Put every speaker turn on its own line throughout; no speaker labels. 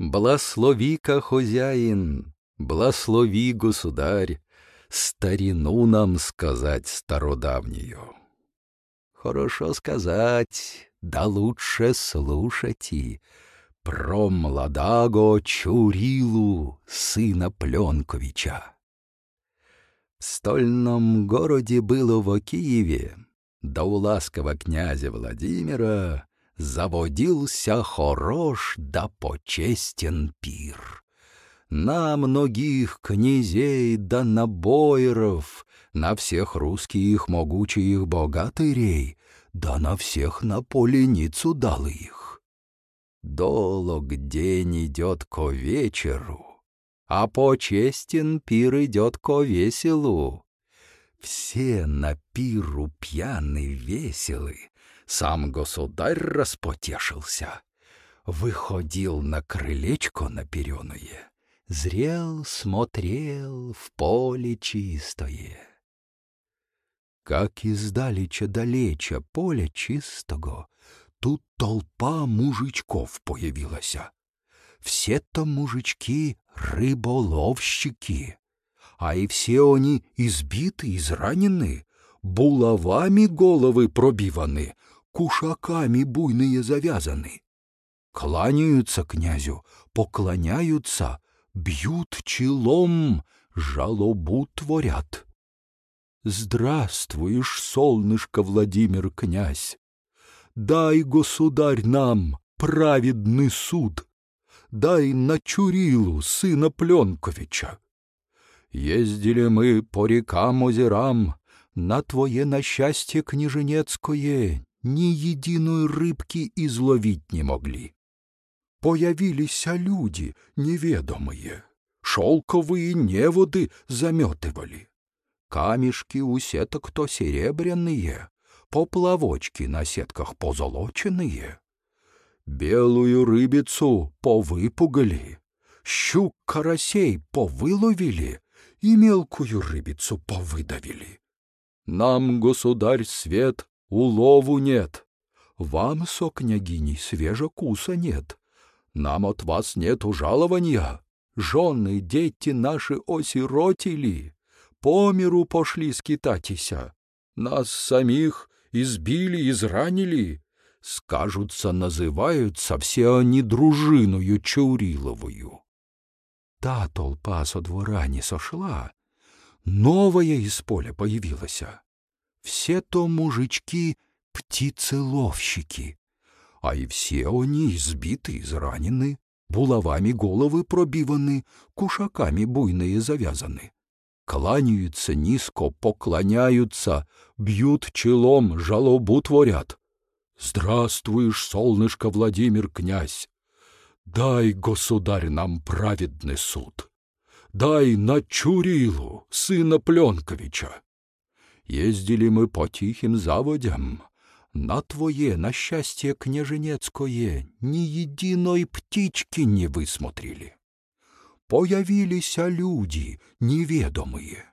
Благослови-ка, хозяин, благослови, государь, старину нам сказать стародавнюю. Хорошо сказать, да лучше слушати про младаго Чурилу, сына Пленковича. В стольном городе было в Киеве, да у ласкового князя Владимира заводился хорош да почестен пир. На многих князей да набойров, на всех русских могучих богатырей, да на всех на поленицу дал их. Долог день идет ко вечеру, а почестен пир идет ко веселу. Все на пиру пьяны веселы, сам государь распотешился. Выходил на крылечко напереное, зрел, смотрел в поле чистое. Как издалеча далеча поля чистого, тут толпа мужичков появилася. Все-то мужички рыболовщики, а и все они избиты, изранены, булавами головы пробиваны, кушаками буйные завязаны. Кланяются князю, поклоняются, бьют челом, жалобу творят. Здравствуешь, солнышко Владимир князь! Дай, государь, нам праведный суд! Дай на Чурилу, сына Пленковича! Ездили мы по рекам, озерам, на твое насчастье княженецкое ни единой рыбки изловить не могли. Появились люди неведомые, шелковые неводы заметывали. Камешки у сеток то серебряные, поплавочки на сетках позолоченные. Белую рыбицу повыпугали, щук карасей повыловили и мелкую рыбицу повыдавили. Нам, государь, свет улову нет. Вам, со княгиней, свежекуса нет. Нам от вас нет ужалования. Жены, дети наши осиротили, по миру пошли скитатися. Нас самих избили, изранили. Скажутся, называются все они дружиною Чауриловую. Та толпа со двора не сошла, новая из поля появилась. Все то мужички — птицеловщики, а и все они избиты, изранены, булавами головы пробиваны, кушаками буйные завязаны. Кланяются низко, поклоняются, бьют челом, жалобу творят. Здравствуешь, солнышко Владимир князь! Дай, государь, нам праведный суд! Дай на Чурилу, сына Пленковича! Ездили мы по тихим заводям. На твое, на счастье княженецкое, ни единой птички не высмотрели. Появились люди неведомые,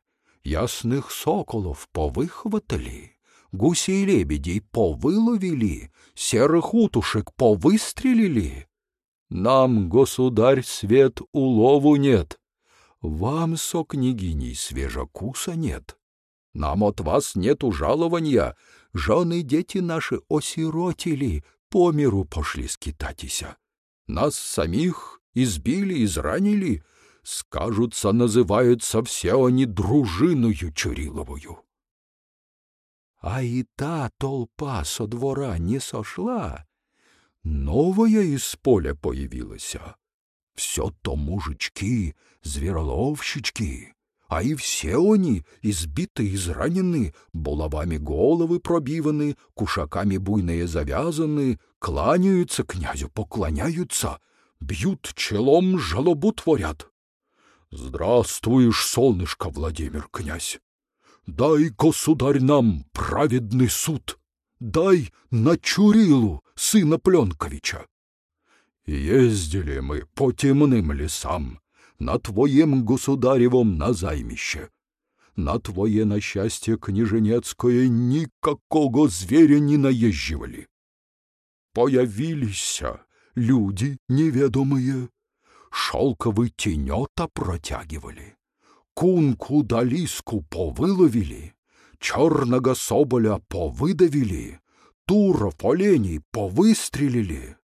ясных соколов повыхватали, гусей лебедей повыловили, серых утушек повыстрелили. Нам, государь, свет улову нет, вам, со княгиней, свежакуса нет. Нам от вас нету жалования, жены дети наши осиротили, по миру пошли скитатися. Нас самих избили, изранили, скажутся, называются все они дружиною Чуриловую. А и та толпа со двора не сошла, новая из поля появилась. Все то мужички, звероловщички, а и все они, избиты, изранены, булавами головы пробиваны, кушаками буйные завязаны, кланяются князю, поклоняются, бьют челом, жалобу творят. Здравствуешь, солнышко, Владимир князь! Дай, государь, нам праведный суд! Дай на Чурилу, сына Пленковича! Ездили мы по темным лесам, на твоем государевом назаймище. На твое насчастье княженецкое никакого зверя не наезживали. Появились люди неведомые, шелковые тенета протягивали, кунку да лиску повыловили, черного соболя повыдавили, туров оленей повыстрелили.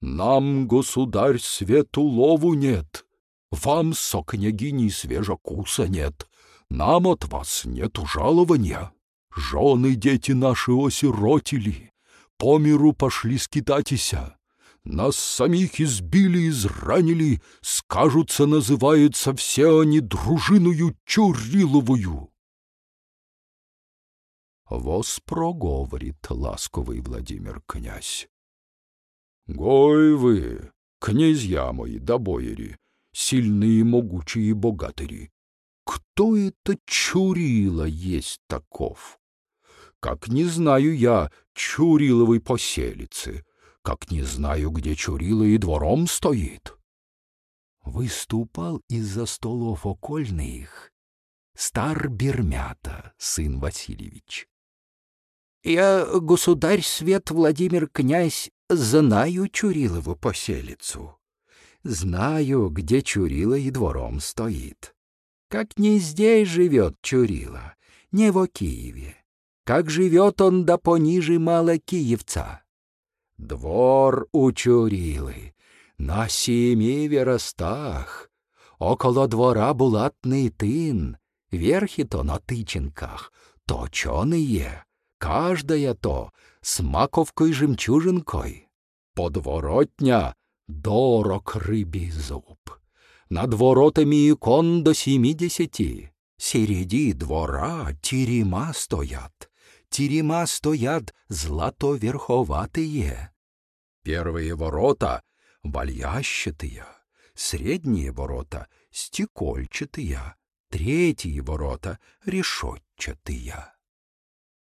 Нам, государь, свету лову нет, вам со княгиней свежакуса нет, нам от вас нету жалования. Жены дети наши осиротили, по миру пошли скитатися. Нас самих избили, изранили, скажутся, называются все они дружиною Чуриловую. Воспроговорит ласковый Владимир князь. Гой вы, князья мои да бояри, сильные, могучие богатыри, кто это Чурила есть таков? Как не знаю я Чуриловой поселицы, как не знаю, где Чурила и двором стоит. Выступал из-за столов окольных стар Бермята, сын Васильевич. Я, государь свет Владимир князь, знаю Чурилову поселицу. Знаю, где Чурила и двором стоит. Как не здесь живет Чурила, не во Киеве. Как живет он да пониже мало Киевца. Двор у Чурилы на семи веростах. Около двора булатный тын, верхи-то на тычинках, точеные, каждая то с маковкой-жемчужинкой. Подворотня — дорог рыбий зуб над воротами икон до семидесяти. Середи двора терема стоят, терема стоят златоверховатые. Первые ворота — вальящатые, средние ворота — стекольчатые, третьи ворота — решетчатые.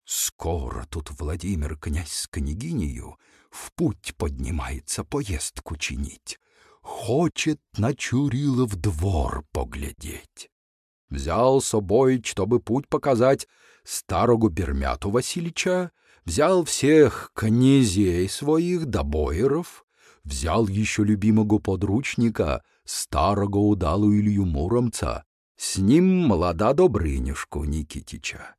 Скоро тут Владимир князь с княгинею в путь поднимается поездку чинить хочет на Чурилов двор поглядеть. Взял с собой, чтобы путь показать, старого Бермяту Васильича, взял всех князей своих да боеров, взял еще любимого подручника, старого удалу Илью Муромца, с ним молода Добрынюшку Никитича.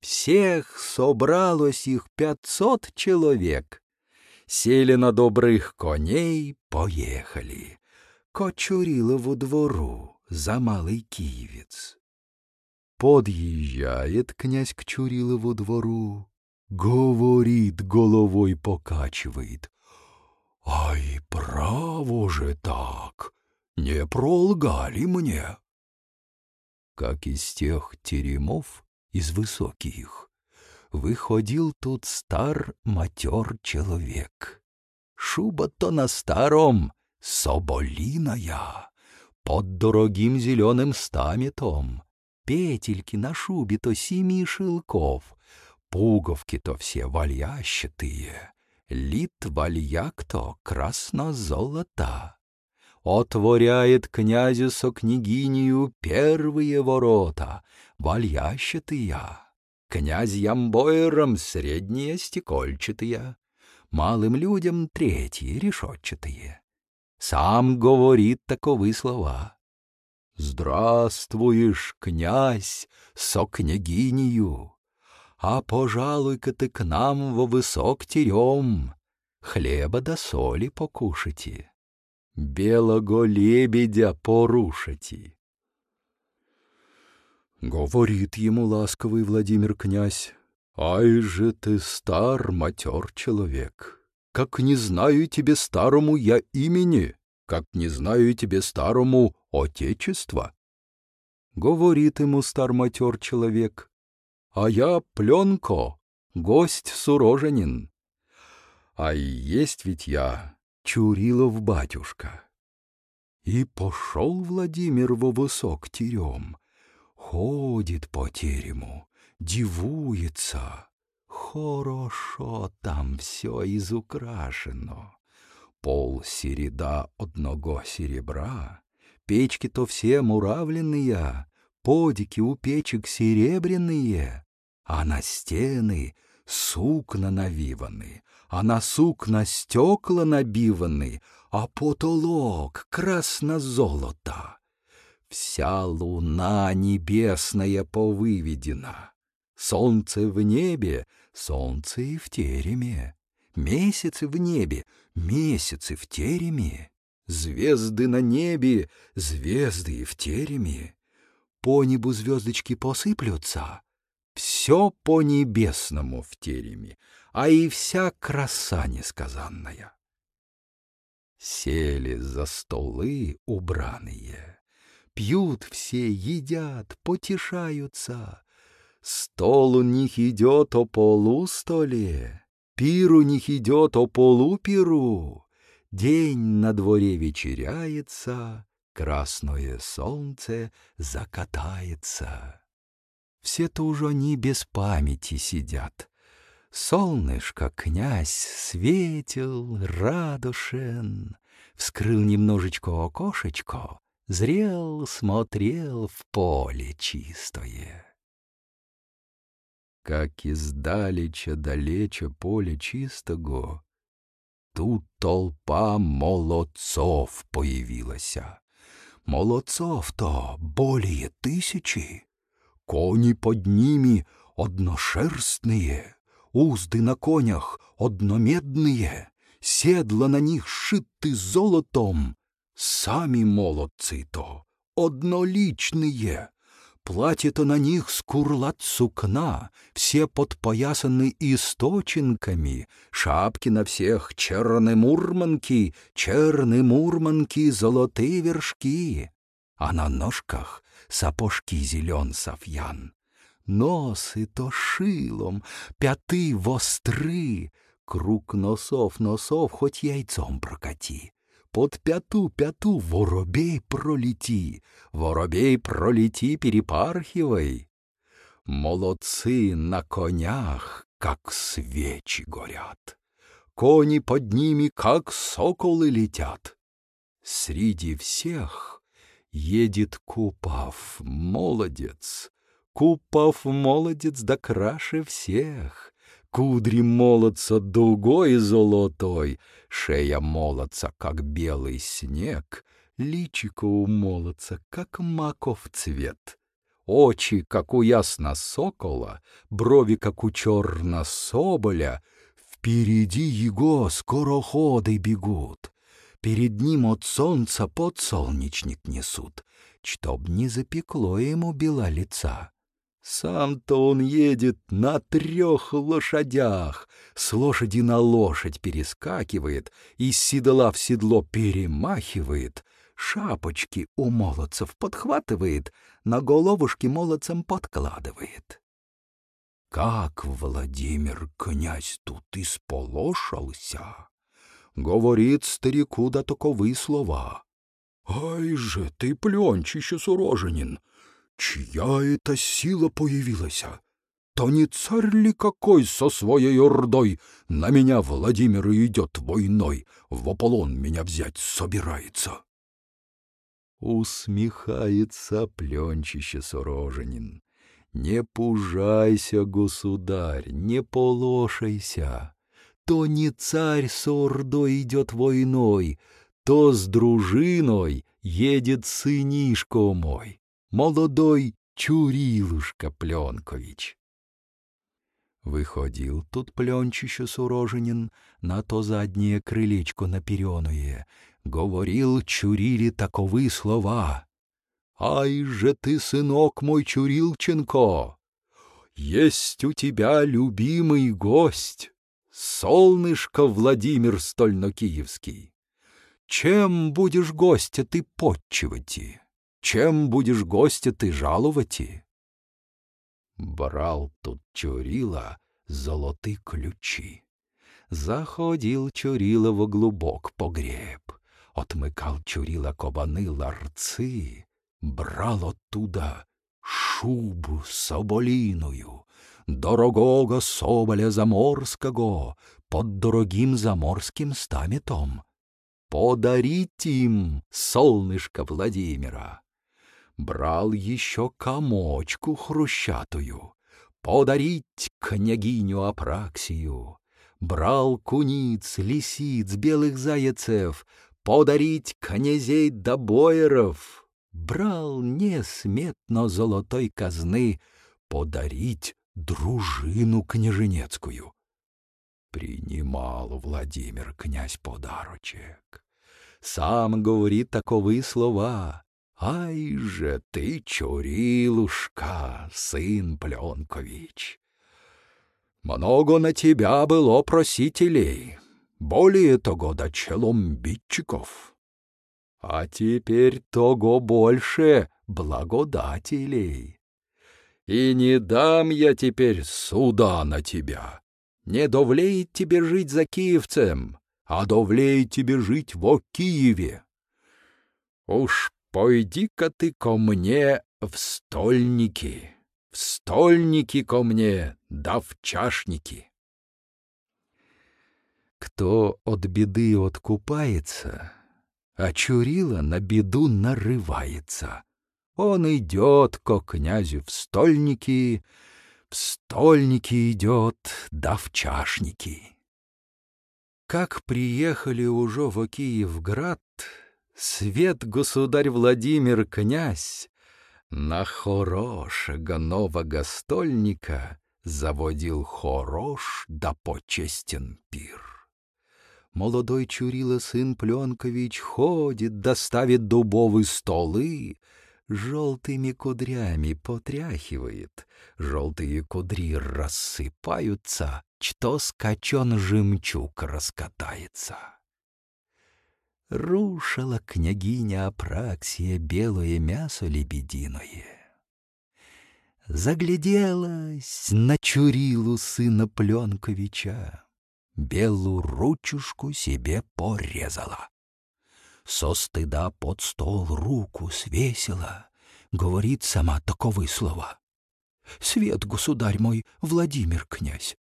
Всех собралось их пятьсот человек, сели на добрых коней, поехали. Кочурилову двору за Малый Киевец. Подъезжает князь к Чурилову двору, говорит, головой покачивает. Ай, право же так, не пролгали мне. Как из тех теремов, из высоких, выходил тут стар матер человек. Шуба-то на старом, соболиная, под дорогим зеленым стаметом, петельки на шубе-то семи шелков, пуговки-то все вальящатые, лит вальяк-то красно-золота. Отворяет князю со княгинею первые ворота, вальящатые князьям Бойерам средние стекольчатые, малым людям третьи решетчатые. Сам говорит таковы слова. «Здравствуешь, князь, со княгинею, а пожалуй-ка ты к нам во высок терем, хлеба да соли покушайте, белого лебедя порушите, Говорит ему ласковый Владимир князь, «Ай же ты стар, матер человек! Как не знаю тебе старому я имени, как не знаю тебе старому отечества!» Говорит ему стар-матер человек, «А я пленко, гость суроженин, а есть ведь я Чурилов батюшка». И пошел Владимир во высок терем, ходит по терему, дивуется. Хорошо там все изукрашено. Пол середа одного серебра, печки-то все муравленные, подики у печек серебряные, а на стены сукна навиваны, а на сукна стекла набиваны, а потолок красно-золото. Вся луна небесная повыведена. Солнце в небе, солнце и в тереме. Месяцы в небе, месяцы в тереме. Звезды на небе, звезды и в тереме. По небу звездочки посыплются. Все по небесному в тереме, а и вся краса несказанная. Сели за столы убраные, пьют все, едят, потешаются. Стол у них идет о полу столе, пир у них идет о полу пиру. День на дворе вечеряется, красное солнце закатается. Все-то уже они без памяти сидят. Солнышко, князь, светил, радушен, Вскрыл немножечко окошечко, Зрел, смотрел в поле чистое. Как издалеча далече поле чистого, Тут толпа молодцов появилась. Молодцов-то более тысячи. Кони под ними одношерстные, узды на конях одномедные, седла на них шиты золотом. Сами молодцы-то одноличные, платья-то на них скурлат сукна, все подпоясаны источинками, шапки на всех черные мурманки, черные мурманки, золотые вершки, а на ножках сапожки зелен софьян. Носы то шилом, пяты востры, круг носов носов хоть яйцом прокати. Под пяту-пяту воробей пролети, воробей пролети, перепархивай. Молодцы на конях, как свечи горят. Кони под ними, как соколы летят. Среди всех едет Купав, молодец. Купав молодец да краше всех. Кудри молодца дугой золотой, Шея молодца, как белый снег, Личико у молодца, как маков цвет. Очи, как у ясно сокола, Брови, как у черна соболя, Впереди его скороходы бегут. Перед ним от солнца подсолнечник несут, Чтоб не запекло ему бела лица. Сам-то он едет на трех лошадях, С лошади на лошадь перескакивает, Из седла в седло перемахивает, Шапочки у молодцев подхватывает, На головушки молодцам подкладывает. Как Владимир князь тут исполошался! говорит старику да таковы слова. «Ай же ты, пленчище суроженин! Чья это сила появилась? То не царь ли какой со своей ордой на меня Владимир идет войной, в Аполлон меня взять собирается?» Усмехается пленчище суроженин. «Не пужайся, государь, не полошайся!» То не царь с ордой идет войной, То с дружиной едет сынишко мой, Молодой Чурилушка Пленкович. Выходил тут пленчище суроженин На то заднее крылечко наперенуе, Говорил Чуриле таковы слова. «Ай же ты, сынок мой Чурилченко! Есть у тебя любимый гость!» Солнышко Владимир Стольно-Киевский, Чем будешь гостя ты подчивати? Чем будешь гостя ты жаловати? Брал тут Чурила золоты ключи. Заходил Чурила во глубок погреб, Отмыкал Чурила кабаны ларцы, Брал оттуда шубу соболиную, дорогого соболя заморского под дорогим заморским стаметом. Подарить им солнышко Владимира. Брал еще комочку хрущатую, подарить княгиню Апраксию. Брал куниц, лисиц, белых зайцев, Подарить князей боеров. Брал несметно золотой казны, Подарить дружину княженецкую. Принимал Владимир князь подарочек. Сам говорит таковые слова. «Ай же ты, Чурилушка, сын Пленкович! Много на тебя было просителей, более того до челомбитчиков. А теперь того больше благодателей. И не дам я теперь суда на тебя, не довлеет тебе жить за киевцем, а довлеет тебе жить во Киеве. Уж пойди-ка ты ко мне в стольники, в стольники ко мне, да в чашники. Кто от беды откупается, а Чурила на беду нарывается. Он идет ко князю в стольники, в стольники идет, да в чашники. Как приехали уже в Киевград, свет государь Владимир князь на хорошего нового стольника заводил хорош да почестен пир. Молодой Чурила сын Пленкович ходит, доставит дубовые столы, желтыми кудрями потряхивает, желтые кудри рассыпаются, что скачен жемчуг раскатается. Рушила княгиня Апраксия белое мясо лебединое. Загляделась на Чурилу сына Пленковича, белую ручушку себе порезала со стыда под стол руку свесила, говорит сама таковые слова. «Свет, государь мой, Владимир князь,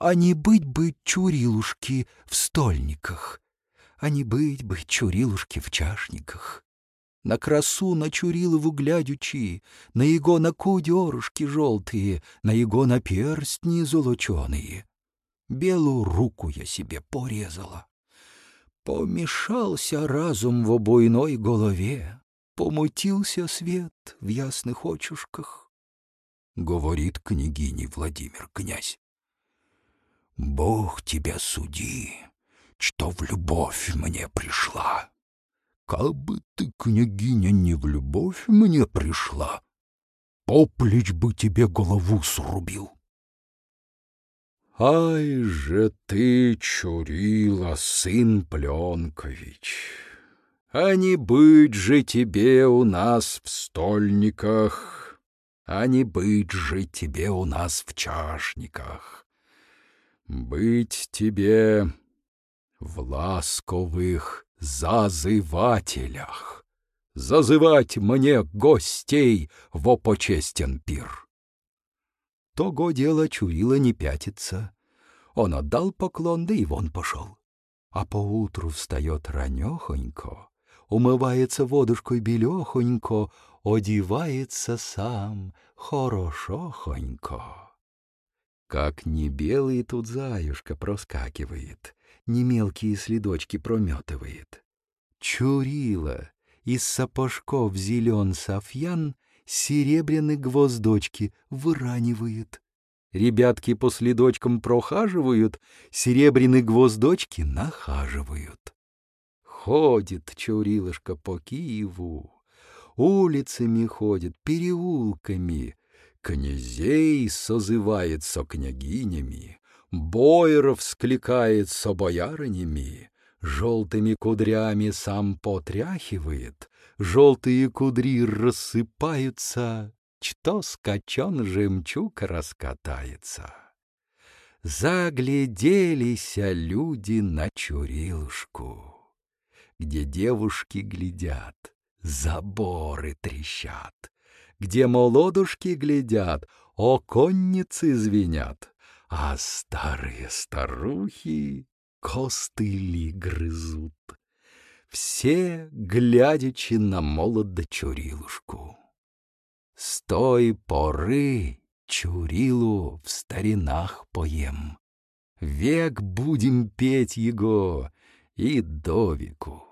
а не быть бы чурилушки в стольниках, а не быть бы чурилушки в чашниках. На красу на Чурилову глядючи, на его на кудерушки желтые, на его на перстни золоченые. Белую руку я себе порезала. Помешался разум в обойной голове, Помутился свет в ясных очушках. Говорит княгине Владимир князь. Бог тебя суди, что в любовь мне пришла. Как бы ты, княгиня, не в любовь мне пришла, Поплечь бы тебе голову срубил. Ай же ты, Чурила, сын Пленкович! А не быть же тебе у нас в стольниках, А не быть же тебе у нас в чашниках. Быть тебе в ласковых зазывателях, Зазывать мне гостей во почестен пир. Того дело Чурила не пятится. Он отдал поклон, да и вон пошел. А поутру встает ранехонько, умывается водушкой белехонько, одевается сам хорошохонько. Как не белый тут заюшка проскакивает, не мелкие следочки прометывает. Чурила из сапожков зелен софьян — серебряные гвоздочки выранивает. Ребятки по следочкам прохаживают, серебряные гвоздочки нахаживают. Ходит Чурилышка по Киеву, улицами ходит, переулками, князей созывает со княгинями, боеров скликает со боярынями, желтыми кудрями сам потряхивает, желтые кудри рассыпаются, что скачен жемчуг раскатается. Загляделись люди на Чурилушку, где девушки глядят, заборы трещат, где молодушки глядят, оконницы звенят, а старые старухи костыли грызут все глядячи на молода Чурилушку. С той поры Чурилу в старинах поем. Век будем петь его и до веку.